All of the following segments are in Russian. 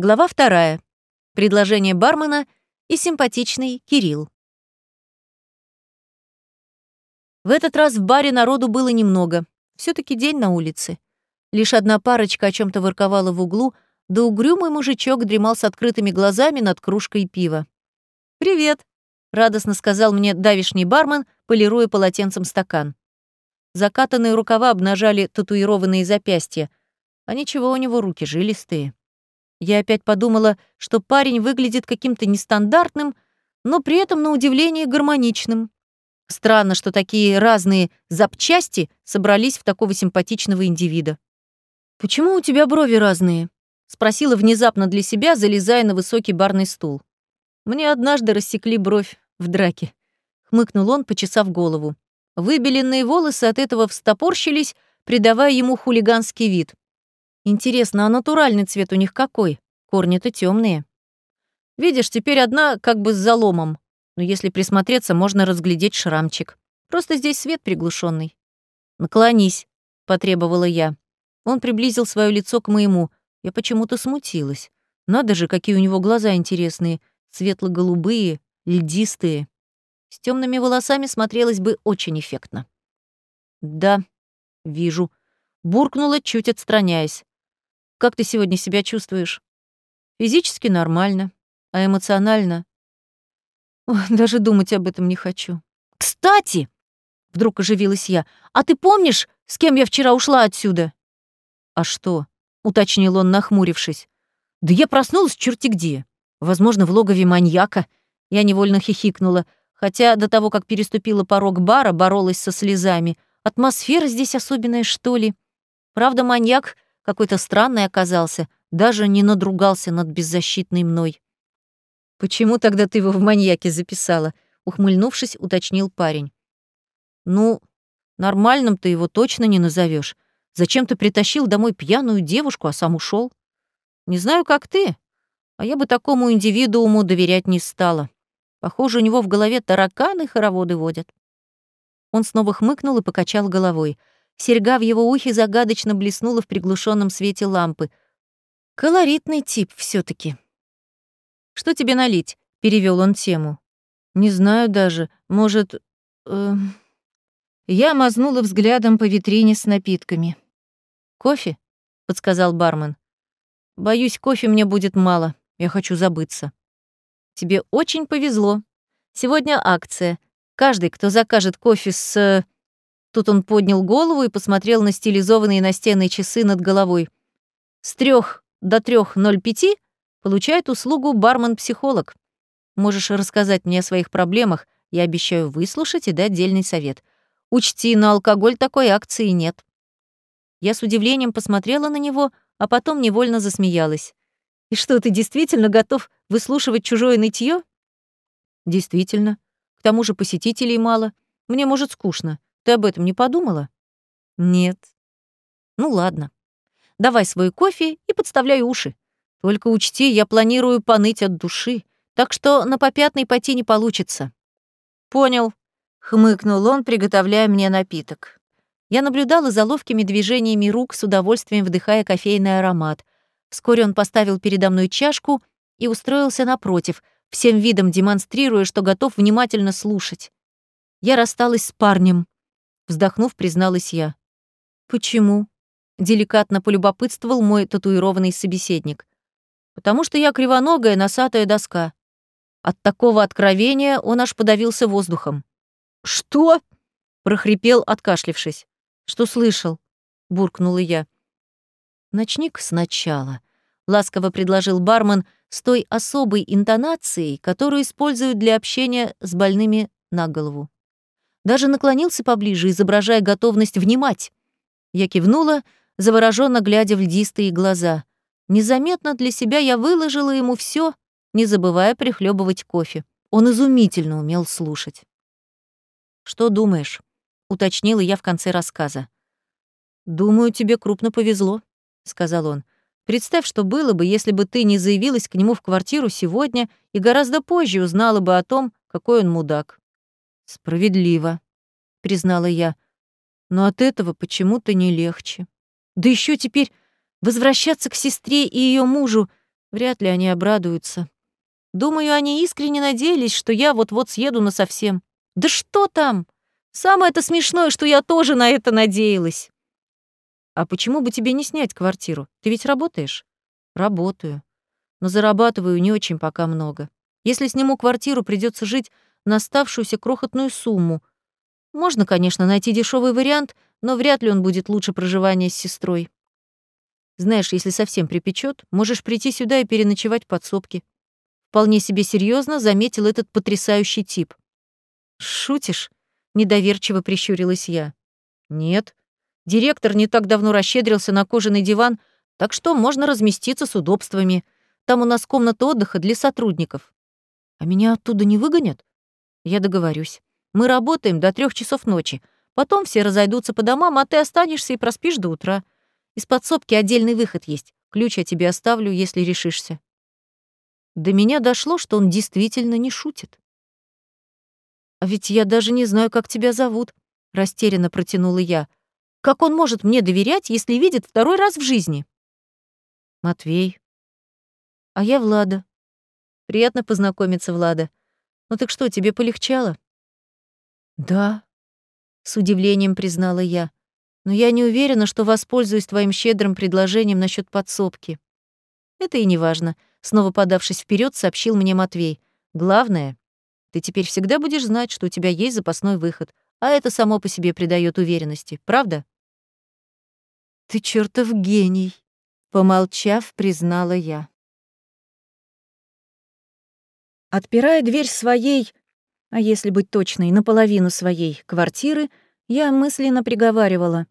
Глава вторая. Предложение бармена и симпатичный Кирилл. В этот раз в баре народу было немного. все таки день на улице. Лишь одна парочка о чем то ворковала в углу, да угрюмый мужичок дремал с открытыми глазами над кружкой пива. «Привет», — радостно сказал мне давишний бармен, полируя полотенцем стакан. Закатанные рукава обнажали татуированные запястья, а ничего у него руки жилистые. Я опять подумала, что парень выглядит каким-то нестандартным, но при этом на удивление гармоничным. Странно, что такие разные запчасти собрались в такого симпатичного индивида. «Почему у тебя брови разные?» — спросила внезапно для себя, залезая на высокий барный стул. «Мне однажды рассекли бровь в драке», — хмыкнул он, почесав голову. Выбеленные волосы от этого встопорщились, придавая ему хулиганский вид. Интересно, а натуральный цвет у них какой? Корни-то темные. Видишь, теперь одна как бы с заломом. Но если присмотреться, можно разглядеть шрамчик. Просто здесь свет приглушенный. «Наклонись», — потребовала я. Он приблизил свое лицо к моему. Я почему-то смутилась. Надо же, какие у него глаза интересные, светло-голубые, льдистые. С темными волосами смотрелось бы очень эффектно. «Да, вижу», — буркнула, чуть отстраняясь. Как ты сегодня себя чувствуешь? Физически нормально, а эмоционально? Даже думать об этом не хочу. Кстати, вдруг оживилась я, а ты помнишь, с кем я вчера ушла отсюда? А что? уточнил он, нахмурившись. Да я проснулась черти где. Возможно, в логове маньяка. Я невольно хихикнула, хотя до того, как переступила порог бара, боролась со слезами. Атмосфера здесь особенная, что ли? Правда, маньяк какой-то странный оказался, даже не надругался над беззащитной мной. «Почему тогда ты его в маньяке записала?» — ухмыльнувшись, уточнил парень. «Ну, нормальным ты его точно не назовешь. Зачем ты притащил домой пьяную девушку, а сам ушел? Не знаю, как ты, а я бы такому индивидууму доверять не стала. Похоже, у него в голове тараканы хороводы водят». Он снова хмыкнул и покачал головой — Серьга в его ухе загадочно блеснула в приглушенном свете лампы. Колоритный тип все таки «Что тебе налить?» — перевел он тему. «Не знаю даже. Может...» э... Я мазнула взглядом по витрине с напитками. «Кофе?» — подсказал бармен. «Боюсь, кофе мне будет мало. Я хочу забыться». «Тебе очень повезло. Сегодня акция. Каждый, кто закажет кофе с...» Тут он поднял голову и посмотрел на стилизованные настенные часы над головой. С трех до трех ноль пяти получает услугу бармен-психолог. Можешь рассказать мне о своих проблемах, я обещаю выслушать и дать дельный совет. Учти, на алкоголь такой акции нет. Я с удивлением посмотрела на него, а потом невольно засмеялась. «И что, ты действительно готов выслушивать чужое нытье? «Действительно. К тому же посетителей мало. Мне, может, скучно. Ты об этом не подумала? Нет. Ну ладно. Давай свой кофе и подставляй уши. Только учти, я планирую поныть от души, так что на попятный пойти не получится. Понял. Хмыкнул он, приготовляя мне напиток. Я наблюдала за ловкими движениями рук, с удовольствием вдыхая кофейный аромат. Вскоре он поставил передо мной чашку и устроился напротив, всем видом демонстрируя, что готов внимательно слушать. Я рассталась с парнем. Вздохнув, призналась я. «Почему?» — деликатно полюбопытствовал мой татуированный собеседник. «Потому что я кривоногая носатая доска». От такого откровения он аж подавился воздухом. «Что?» — прохрипел, откашлившись. «Что слышал?» — буркнула я. «Начни-ка сначала», — ласково предложил бармен с той особой интонацией, которую используют для общения с больными на голову. Даже наклонился поближе, изображая готовность внимать. Я кивнула, завороженно глядя в льдистые глаза. Незаметно для себя я выложила ему все, не забывая прихлебывать кофе. Он изумительно умел слушать. «Что думаешь?» — уточнила я в конце рассказа. «Думаю, тебе крупно повезло», — сказал он. «Представь, что было бы, если бы ты не заявилась к нему в квартиру сегодня и гораздо позже узнала бы о том, какой он мудак. Справедливо, признала я. Но от этого почему-то не легче. Да еще теперь возвращаться к сестре и ее мужу Вряд ли они обрадуются. Думаю, они искренне надеялись, что я вот-вот съеду насовсем. Да что там? Самое-то смешное, что я тоже на это надеялась. А почему бы тебе не снять квартиру? Ты ведь работаешь? Работаю. Но зарабатываю не очень пока много. Если сниму квартиру, придется жить на оставшуюся крохотную сумму. Можно, конечно, найти дешевый вариант, но вряд ли он будет лучше проживания с сестрой. Знаешь, если совсем припечет, можешь прийти сюда и переночевать в подсобке. Вполне себе серьезно заметил этот потрясающий тип. «Шутишь?» — недоверчиво прищурилась я. «Нет. Директор не так давно расщедрился на кожаный диван, так что можно разместиться с удобствами. Там у нас комната отдыха для сотрудников. А меня оттуда не выгонят? Я договорюсь. Мы работаем до трех часов ночи. Потом все разойдутся по домам, а ты останешься и проспишь до утра. Из подсобки отдельный выход есть. Ключ я тебе оставлю, если решишься. До меня дошло, что он действительно не шутит. «А ведь я даже не знаю, как тебя зовут», — растерянно протянула я. «Как он может мне доверять, если видит второй раз в жизни?» «Матвей». «А я Влада». «Приятно познакомиться, Влада. Ну так что, тебе полегчало?» «Да», — с удивлением признала я. «Но я не уверена, что воспользуюсь твоим щедрым предложением насчет подсобки». «Это и не важно. Снова подавшись вперед, сообщил мне Матвей. «Главное, ты теперь всегда будешь знать, что у тебя есть запасной выход, а это само по себе придает уверенности, правда?» «Ты чертов гений!» — помолчав, признала я. Отпирая дверь своей, а если быть точной, наполовину своей квартиры, я мысленно приговаривала.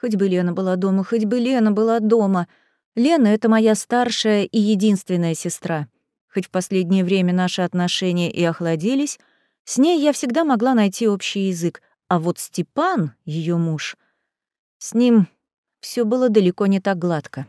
Хоть бы Лена была дома, хоть бы Лена была дома — Лена — это моя старшая и единственная сестра. Хоть в последнее время наши отношения и охладились, с ней я всегда могла найти общий язык, а вот Степан, ее муж, с ним все было далеко не так гладко.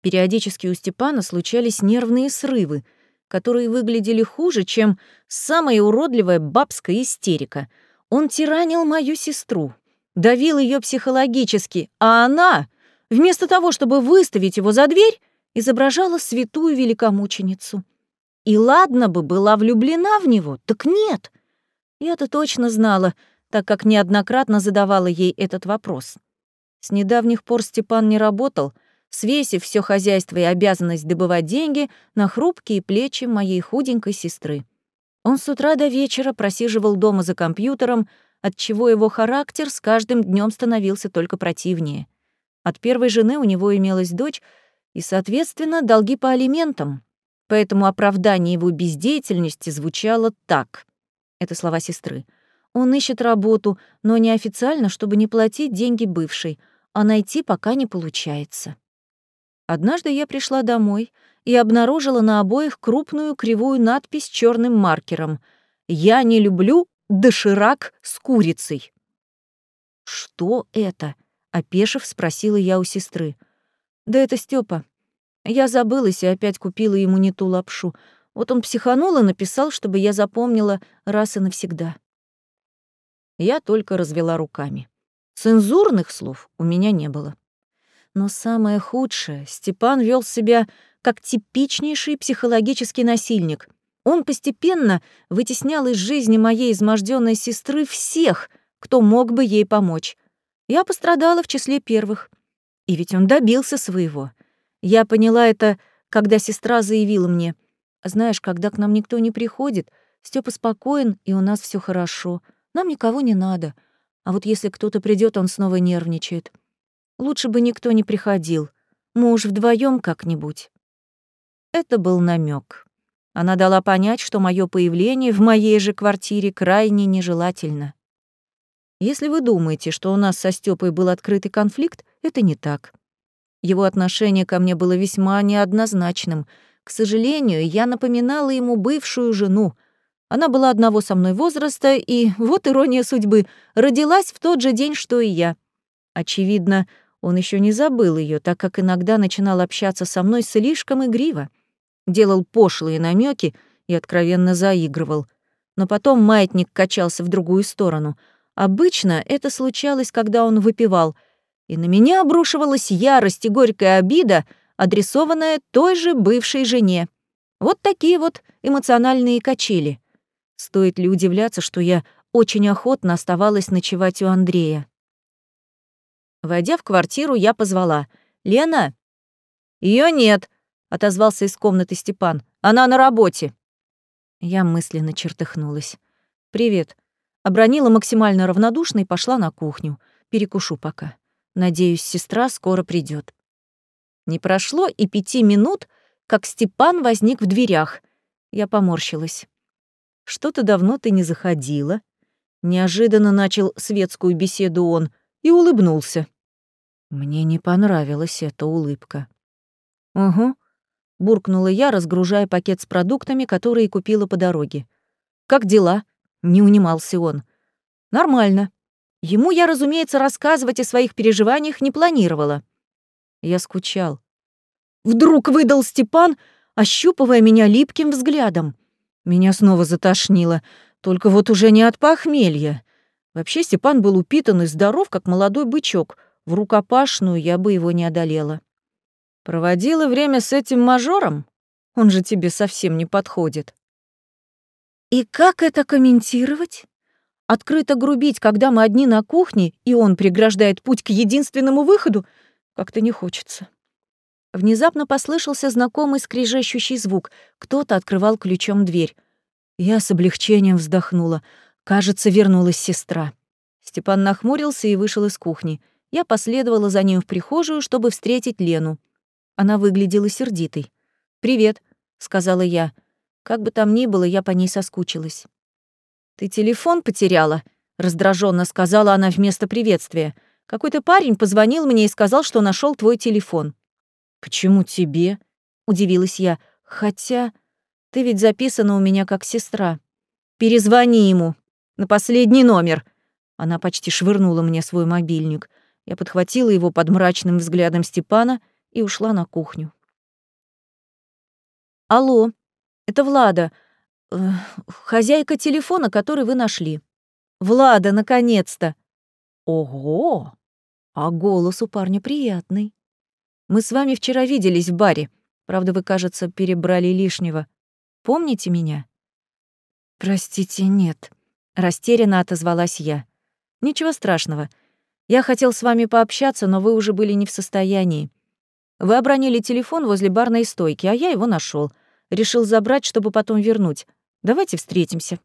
Периодически у Степана случались нервные срывы, которые выглядели хуже, чем самая уродливая бабская истерика. Он тиранил мою сестру, давил ее психологически, а она вместо того, чтобы выставить его за дверь, изображала святую великомученицу. И ладно бы была влюблена в него, так нет. Я-то точно знала, так как неоднократно задавала ей этот вопрос. С недавних пор Степан не работал, свесив все хозяйство и обязанность добывать деньги на хрупкие плечи моей худенькой сестры. Он с утра до вечера просиживал дома за компьютером, отчего его характер с каждым днем становился только противнее — от первой жены у него имелась дочь и, соответственно, долги по алиментам. Поэтому оправдание его бездеятельности звучало так. Это слова сестры. Он ищет работу, но неофициально, чтобы не платить деньги бывшей, а найти пока не получается. Однажды я пришла домой и обнаружила на обоих крупную кривую надпись черным маркером «Я не люблю доширак с курицей». Что это? Опешив, спросила я у сестры. «Да это Степа. Я забылась и опять купила ему не ту лапшу. Вот он психанул и написал, чтобы я запомнила раз и навсегда». Я только развела руками. Цензурных слов у меня не было. Но самое худшее, Степан вел себя как типичнейший психологический насильник. Он постепенно вытеснял из жизни моей изможденной сестры всех, кто мог бы ей помочь. Я пострадала в числе первых. И ведь он добился своего. Я поняла это, когда сестра заявила мне, «Знаешь, когда к нам никто не приходит, Степа спокоен, и у нас все хорошо. Нам никого не надо. А вот если кто-то придет, он снова нервничает. Лучше бы никто не приходил. Мы уж вдвоем как-нибудь». Это был намек. Она дала понять, что мое появление в моей же квартире крайне нежелательно. Если вы думаете, что у нас со Стёпой был открытый конфликт, это не так. Его отношение ко мне было весьма неоднозначным. К сожалению, я напоминала ему бывшую жену. Она была одного со мной возраста и, вот ирония судьбы, родилась в тот же день, что и я. Очевидно, он еще не забыл ее, так как иногда начинал общаться со мной слишком игриво. Делал пошлые намеки и откровенно заигрывал. Но потом маятник качался в другую сторону — Обычно это случалось, когда он выпивал, и на меня обрушивалась ярость и горькая обида, адресованное той же бывшей жене. Вот такие вот эмоциональные качели. Стоит ли удивляться, что я очень охотно оставалась ночевать у Андрея. Войдя в квартиру, я позвала. «Лена!» Ее нет», — отозвался из комнаты Степан. «Она на работе». Я мысленно чертыхнулась. «Привет». Обронила максимально равнодушно и пошла на кухню. Перекушу пока. Надеюсь, сестра скоро придет. Не прошло и пяти минут, как Степан возник в дверях. Я поморщилась. «Что-то давно ты не заходила». Неожиданно начал светскую беседу он и улыбнулся. Мне не понравилась эта улыбка. «Угу», — буркнула я, разгружая пакет с продуктами, которые купила по дороге. «Как дела?» — не унимался он. «Нормально. Ему я, разумеется, рассказывать о своих переживаниях не планировала. Я скучал. Вдруг выдал Степан, ощупывая меня липким взглядом. Меня снова затошнило, только вот уже не от похмелья. Вообще Степан был упитан и здоров, как молодой бычок. В рукопашную я бы его не одолела. Проводила время с этим мажором? Он же тебе совсем не подходит. И как это комментировать? Открыто грубить, когда мы одни на кухне, и он преграждает путь к единственному выходу, как-то не хочется. Внезапно послышался знакомый скрежещущий звук. Кто-то открывал ключом дверь. Я с облегчением вздохнула. Кажется, вернулась сестра. Степан нахмурился и вышел из кухни. Я последовала за ним в прихожую, чтобы встретить Лену. Она выглядела сердитой. «Привет», — сказала я. Как бы там ни было, я по ней соскучилась. «Ты телефон потеряла?» — раздраженно сказала она вместо приветствия. «Какой-то парень позвонил мне и сказал, что нашел твой телефон». «Почему тебе?» — удивилась я. «Хотя ты ведь записана у меня как сестра. Перезвони ему. На последний номер». Она почти швырнула мне свой мобильник. Я подхватила его под мрачным взглядом Степана и ушла на кухню. «Алло, это Влада. Э, хозяйка телефона, который вы нашли. Влада, наконец-то. Ого! А голос у парня приятный. Мы с вами вчера виделись в баре. Правда, вы, кажется, перебрали лишнего. Помните меня? Простите, нет. Растерянно отозвалась я. Ничего страшного. Я хотел с вами пообщаться, но вы уже были не в состоянии. Вы обронили телефон возле барной стойки, а я его нашел. Решил забрать, чтобы потом вернуть. Давайте встретимся».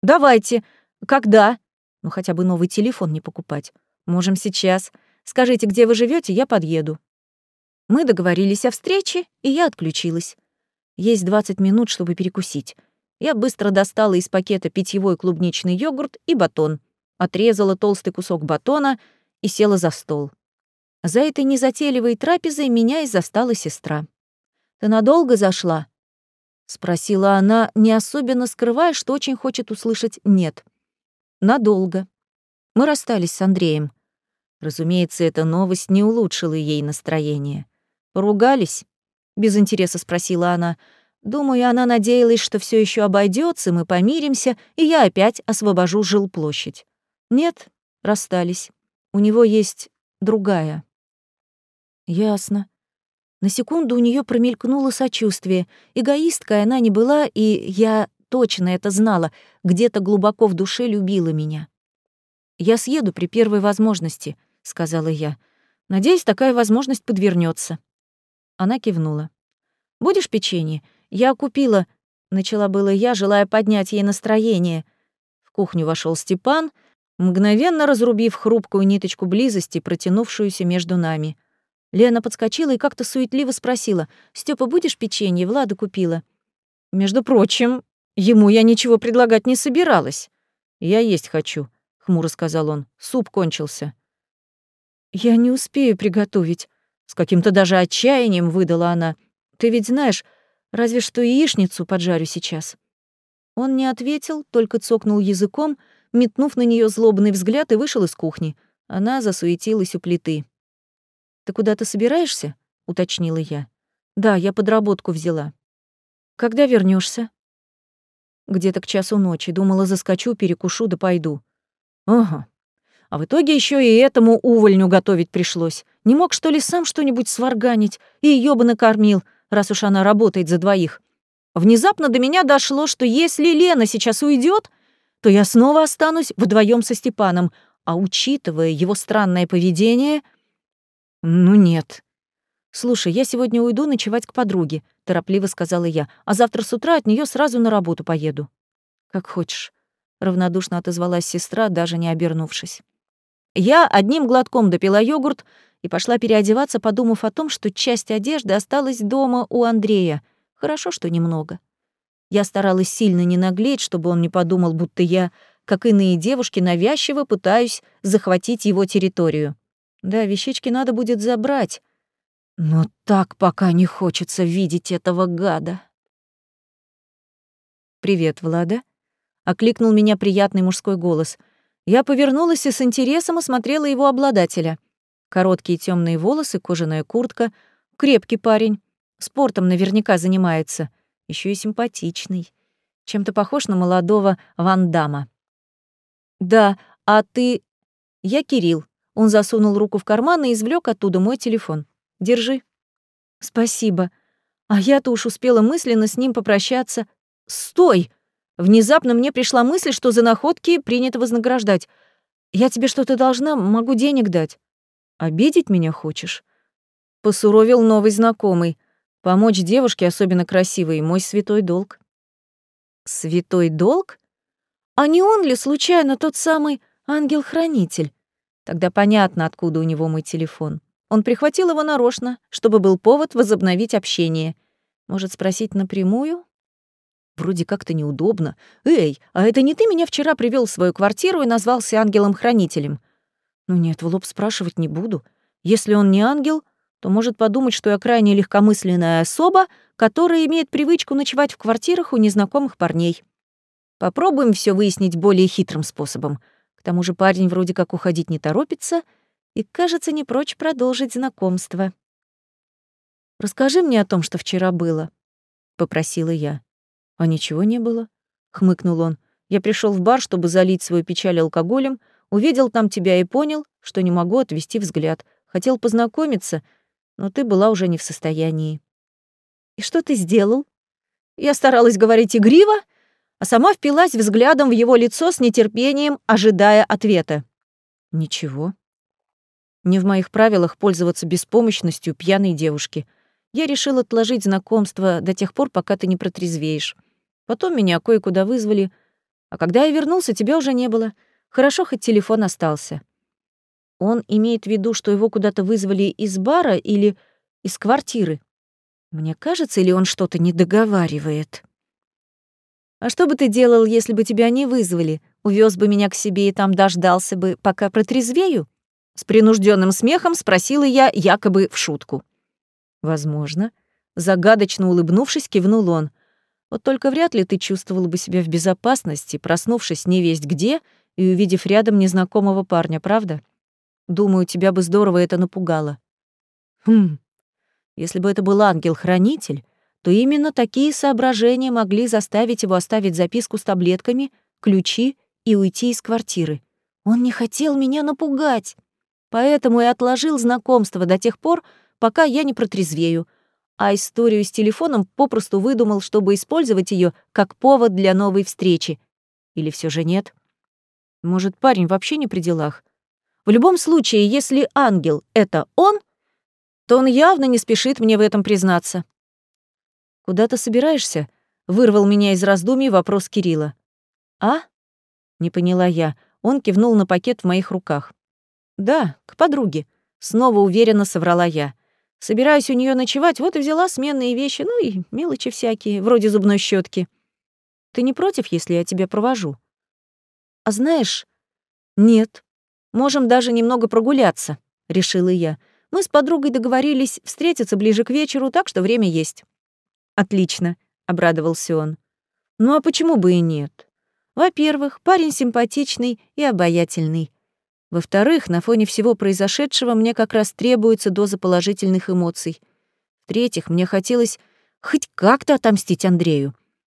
«Давайте. Когда?» «Ну, хотя бы новый телефон не покупать. Можем сейчас. Скажите, где вы живете, я подъеду». Мы договорились о встрече, и я отключилась. Есть 20 минут, чтобы перекусить. Я быстро достала из пакета питьевой клубничный йогурт и батон, отрезала толстый кусок батона и села за стол. За этой незатейливой трапезой меня и застала сестра. «Ты надолго зашла?» — спросила она, не особенно скрывая, что очень хочет услышать «нет». «Надолго. Мы расстались с Андреем». Разумеется, эта новость не улучшила ей настроение. «Поругались?» — без интереса спросила она. «Думаю, она надеялась, что все еще обойдется, мы помиримся, и я опять освобожу жилплощадь». «Нет, расстались. У него есть другая». «Ясно», на секунду у нее промелькнуло сочувствие. Эгоисткой она не была, и я точно это знала, где-то глубоко в душе любила меня. «Я съеду при первой возможности», — сказала я. «Надеюсь, такая возможность подвернется. Она кивнула. «Будешь печенье? Я купила...» — начала было я, желая поднять ей настроение. В кухню вошел Степан, мгновенно разрубив хрупкую ниточку близости, протянувшуюся между нами — Лена подскочила и как-то суетливо спросила. «Стёпа, будешь печенье? Влада купила». «Между прочим, ему я ничего предлагать не собиралась. Я есть хочу», — хмуро сказал он. «Суп кончился». «Я не успею приготовить», — с каким-то даже отчаянием выдала она. «Ты ведь знаешь, разве что яичницу поджарю сейчас». Он не ответил, только цокнул языком, метнув на нее злобный взгляд и вышел из кухни. Она засуетилась у плиты. «Ты куда-то собираешься?» — уточнила я. «Да, я подработку взяла». «Когда вернешься? «Где-то к часу ночи. Думала, заскочу, перекушу да пойду». «Ага. А в итоге еще и этому увольню готовить пришлось. Не мог, что ли, сам что-нибудь сварганить и ее бы накормил, раз уж она работает за двоих? Внезапно до меня дошло, что если Лена сейчас уйдет, то я снова останусь вдвоем со Степаном, а учитывая его странное поведение... Ну нет. «Слушай, я сегодня уйду ночевать к подруге», — торопливо сказала я, «а завтра с утра от нее сразу на работу поеду». «Как хочешь», — равнодушно отозвалась сестра, даже не обернувшись. Я одним глотком допила йогурт и пошла переодеваться, подумав о том, что часть одежды осталась дома у Андрея. Хорошо, что немного. Я старалась сильно не наглеть, чтобы он не подумал, будто я, как иные девушки, навязчиво пытаюсь захватить его территорию. Да, вещички надо будет забрать. Но так пока не хочется видеть этого гада. «Привет, Влада», — окликнул меня приятный мужской голос. Я повернулась и с интересом осмотрела его обладателя. Короткие темные волосы, кожаная куртка, крепкий парень. Спортом наверняка занимается. Еще и симпатичный. Чем-то похож на молодого Ван Дамма. «Да, а ты...» «Я Кирилл». Он засунул руку в карман и извлек оттуда мой телефон. «Держи». «Спасибо. А я-то уж успела мысленно с ним попрощаться. Стой!» Внезапно мне пришла мысль, что за находки принято вознаграждать. Я тебе что-то должна, могу денег дать. Обидеть меня хочешь? Посуровил новый знакомый. Помочь девушке, особенно красивой, мой святой долг. Святой долг? А не он ли случайно тот самый ангел-хранитель? Тогда понятно, откуда у него мой телефон. Он прихватил его нарочно, чтобы был повод возобновить общение. Может, спросить напрямую? Вроде как-то неудобно. «Эй, а это не ты меня вчера привел в свою квартиру и назвался ангелом-хранителем?» «Ну нет, в лоб спрашивать не буду. Если он не ангел, то может подумать, что я крайне легкомысленная особа, которая имеет привычку ночевать в квартирах у незнакомых парней. Попробуем все выяснить более хитрым способом. К тому же парень вроде как уходить не торопится и, кажется, не прочь продолжить знакомство. «Расскажи мне о том, что вчера было», — попросила я. «А ничего не было?» — хмыкнул он. «Я пришел в бар, чтобы залить свою печаль алкоголем, увидел там тебя и понял, что не могу отвести взгляд. Хотел познакомиться, но ты была уже не в состоянии». «И что ты сделал?» Я старалась говорить игриво, а сама впилась взглядом в его лицо с нетерпением, ожидая ответа. «Ничего. Не в моих правилах пользоваться беспомощностью пьяной девушки. Я решил отложить знакомство до тех пор, пока ты не протрезвеешь. Потом меня кое-куда вызвали, а когда я вернулся, тебя уже не было. Хорошо, хоть телефон остался. Он имеет в виду, что его куда-то вызвали из бара или из квартиры. Мне кажется, или он что-то не договаривает. А что бы ты делал, если бы тебя не вызвали? Увез бы меня к себе и там дождался бы, пока протрезвею? С принужденным смехом спросила я, якобы в шутку. Возможно. Загадочно улыбнувшись, кивнул он. Вот только вряд ли ты чувствовал бы себя в безопасности, проснувшись невесть где и увидев рядом незнакомого парня, правда? Думаю, тебя бы здорово это напугало. Хм, если бы это был ангел-хранитель, то именно такие соображения могли заставить его оставить записку с таблетками, ключи и уйти из квартиры. Он не хотел меня напугать, поэтому и отложил знакомство до тех пор, пока я не протрезвею — а историю с телефоном попросту выдумал, чтобы использовать ее как повод для новой встречи. Или все же нет? Может, парень вообще не при делах? В любом случае, если ангел — это он, то он явно не спешит мне в этом признаться. «Куда ты собираешься?» — вырвал меня из раздумий вопрос Кирилла. «А?» — не поняла я. Он кивнул на пакет в моих руках. «Да, к подруге», — снова уверенно соврала я. Собираюсь у нее ночевать, вот и взяла сменные вещи, ну и мелочи всякие, вроде зубной щетки. Ты не против, если я тебя провожу? А знаешь, нет. Можем даже немного прогуляться, решила я. Мы с подругой договорились встретиться ближе к вечеру, так что время есть. Отлично, обрадовался он. Ну а почему бы и нет? Во-первых, парень симпатичный и обаятельный. Во-вторых, на фоне всего произошедшего мне как раз требуется доза положительных эмоций. В-третьих, мне хотелось хоть как-то отомстить Андрею.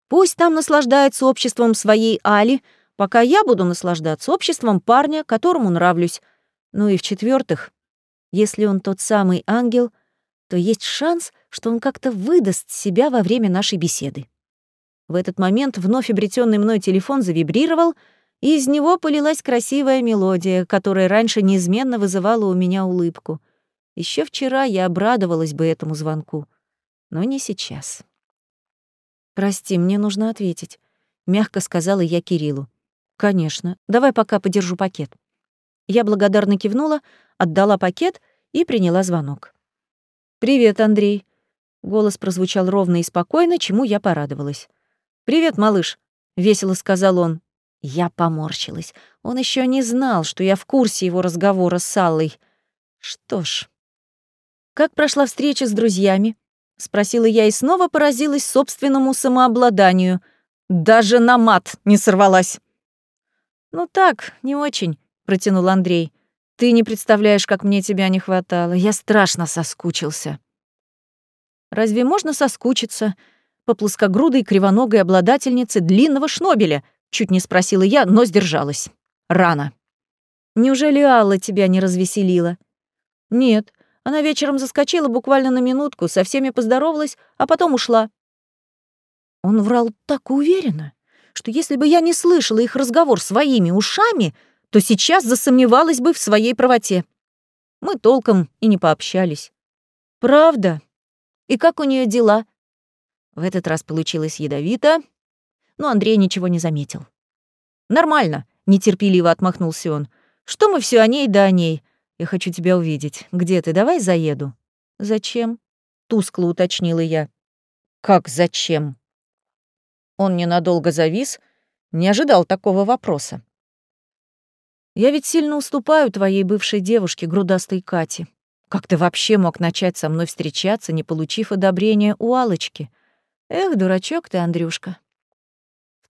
Пусть там наслаждается обществом своей Али, пока я буду наслаждаться обществом парня, которому нравлюсь. Ну и в-четвертых, Если он тот самый ангел, то есть шанс, что он как-то выдаст себя во время нашей беседы. В этот момент вновь обретенный мной телефон завибрировал, и из него полилась красивая мелодия, которая раньше неизменно вызывала у меня улыбку. Еще вчера я обрадовалась бы этому звонку, но не сейчас. «Прости, мне нужно ответить», — мягко сказала я Кириллу. «Конечно. Давай пока подержу пакет». Я благодарно кивнула, отдала пакет и приняла звонок. «Привет, Андрей». Голос прозвучал ровно и спокойно, чему я порадовалась. «Привет, малыш», — весело сказал он. Я поморщилась. Он еще не знал, что я в курсе его разговора с Аллой. Что ж. «Как прошла встреча с друзьями?» — спросила я и снова поразилась собственному самообладанию. Даже на мат не сорвалась. «Ну так, не очень», — протянул Андрей. «Ты не представляешь, как мне тебя не хватало. Я страшно соскучился». «Разве можно соскучиться?» по плоскогрудой кривоногой обладательнице длинного шнобеля?» Чуть не спросила я, но сдержалась. Рано. «Неужели Алла тебя не развеселила?» «Нет. Она вечером заскочила буквально на минутку, со всеми поздоровалась, а потом ушла». Он врал так уверенно, что если бы я не слышала их разговор своими ушами, то сейчас засомневалась бы в своей правоте. Мы толком и не пообщались. «Правда? И как у нее дела?» В этот раз получилось ядовито, но Андрей ничего не заметил. «Нормально», — нетерпеливо отмахнулся он. «Что мы все о ней да о ней? Я хочу тебя увидеть. Где ты? Давай заеду». «Зачем?» — тускло уточнила я. «Как зачем?» Он ненадолго завис, не ожидал такого вопроса. «Я ведь сильно уступаю твоей бывшей девушке, грудастой Кате. Как ты вообще мог начать со мной встречаться, не получив одобрения у Алочки? Эх, дурачок ты, Андрюшка.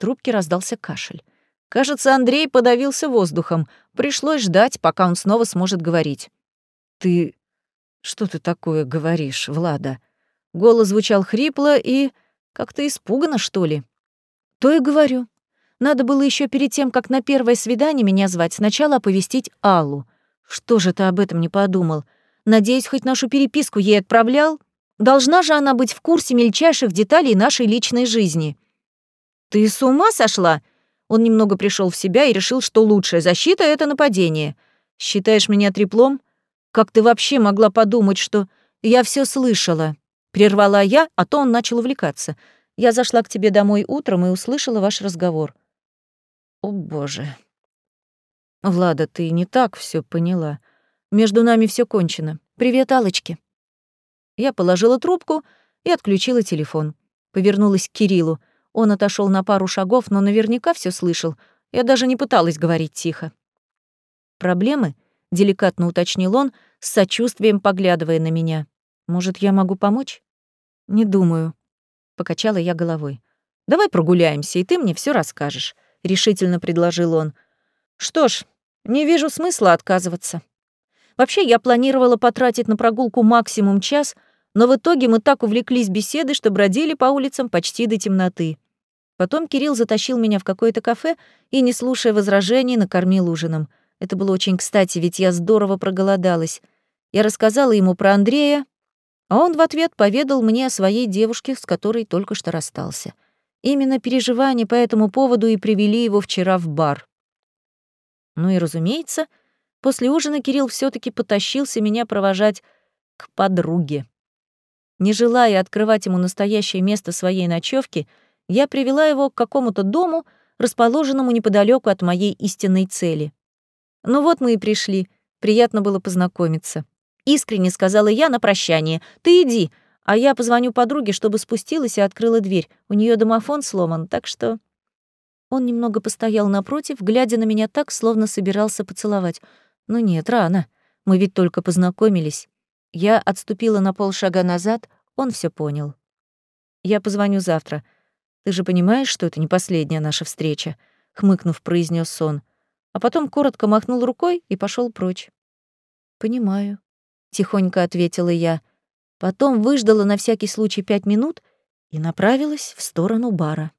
Трубке раздался кашель. Кажется, Андрей подавился воздухом. Пришлось ждать, пока он снова сможет говорить. «Ты... что ты такое говоришь, Влада?» Голос звучал хрипло и... как-то испуганно, что ли. «То и говорю. Надо было еще перед тем, как на первое свидание меня звать, сначала оповестить Аллу. Что же ты об этом не подумал? Надеюсь, хоть нашу переписку ей отправлял?» Должна же она быть в курсе мельчайших деталей нашей личной жизни. Ты с ума сошла? Он немного пришел в себя и решил, что лучшая защита — это нападение. Считаешь меня треплом? Как ты вообще могла подумать, что... Я все слышала. Прервала я, а то он начал увлекаться. Я зашла к тебе домой утром и услышала ваш разговор. О, боже. Влада, ты не так все поняла. Между нами все кончено. Привет, Алочки. Я положила трубку и отключила телефон. Повернулась к Кириллу. Он отошел на пару шагов, но наверняка все слышал. Я даже не пыталась говорить тихо. «Проблемы?» — деликатно уточнил он, с сочувствием поглядывая на меня. «Может, я могу помочь?» «Не думаю», — покачала я головой. «Давай прогуляемся, и ты мне все расскажешь», — решительно предложил он. «Что ж, не вижу смысла отказываться». Вообще, я планировала потратить на прогулку максимум час, но в итоге мы так увлеклись беседой, что бродили по улицам почти до темноты. Потом Кирилл затащил меня в какое-то кафе и, не слушая возражений, накормил ужином. Это было очень кстати, ведь я здорово проголодалась. Я рассказала ему про Андрея, а он в ответ поведал мне о своей девушке, с которой только что расстался. Именно переживания по этому поводу и привели его вчера в бар. Ну и, разумеется, после ужина Кирилл все таки потащился меня провожать к подруге. Не желая открывать ему настоящее место своей ночевки, я привела его к какому-то дому, расположенному неподалеку от моей истинной цели. Ну вот мы и пришли. Приятно было познакомиться. Искренне сказала я на прощание. «Ты иди, а я позвоню подруге, чтобы спустилась и открыла дверь. У нее домофон сломан, так что...» Он немного постоял напротив, глядя на меня так, словно собирался поцеловать. «Ну нет, рано. Мы ведь только познакомились. Я отступила на полшага назад, он все понял. «Я позвоню завтра. Ты же понимаешь, что это не последняя наша встреча?» — хмыкнув, произнес он. А потом коротко махнул рукой и пошел прочь. «Понимаю», — тихонько ответила я. Потом выждала на всякий случай пять минут и направилась в сторону бара.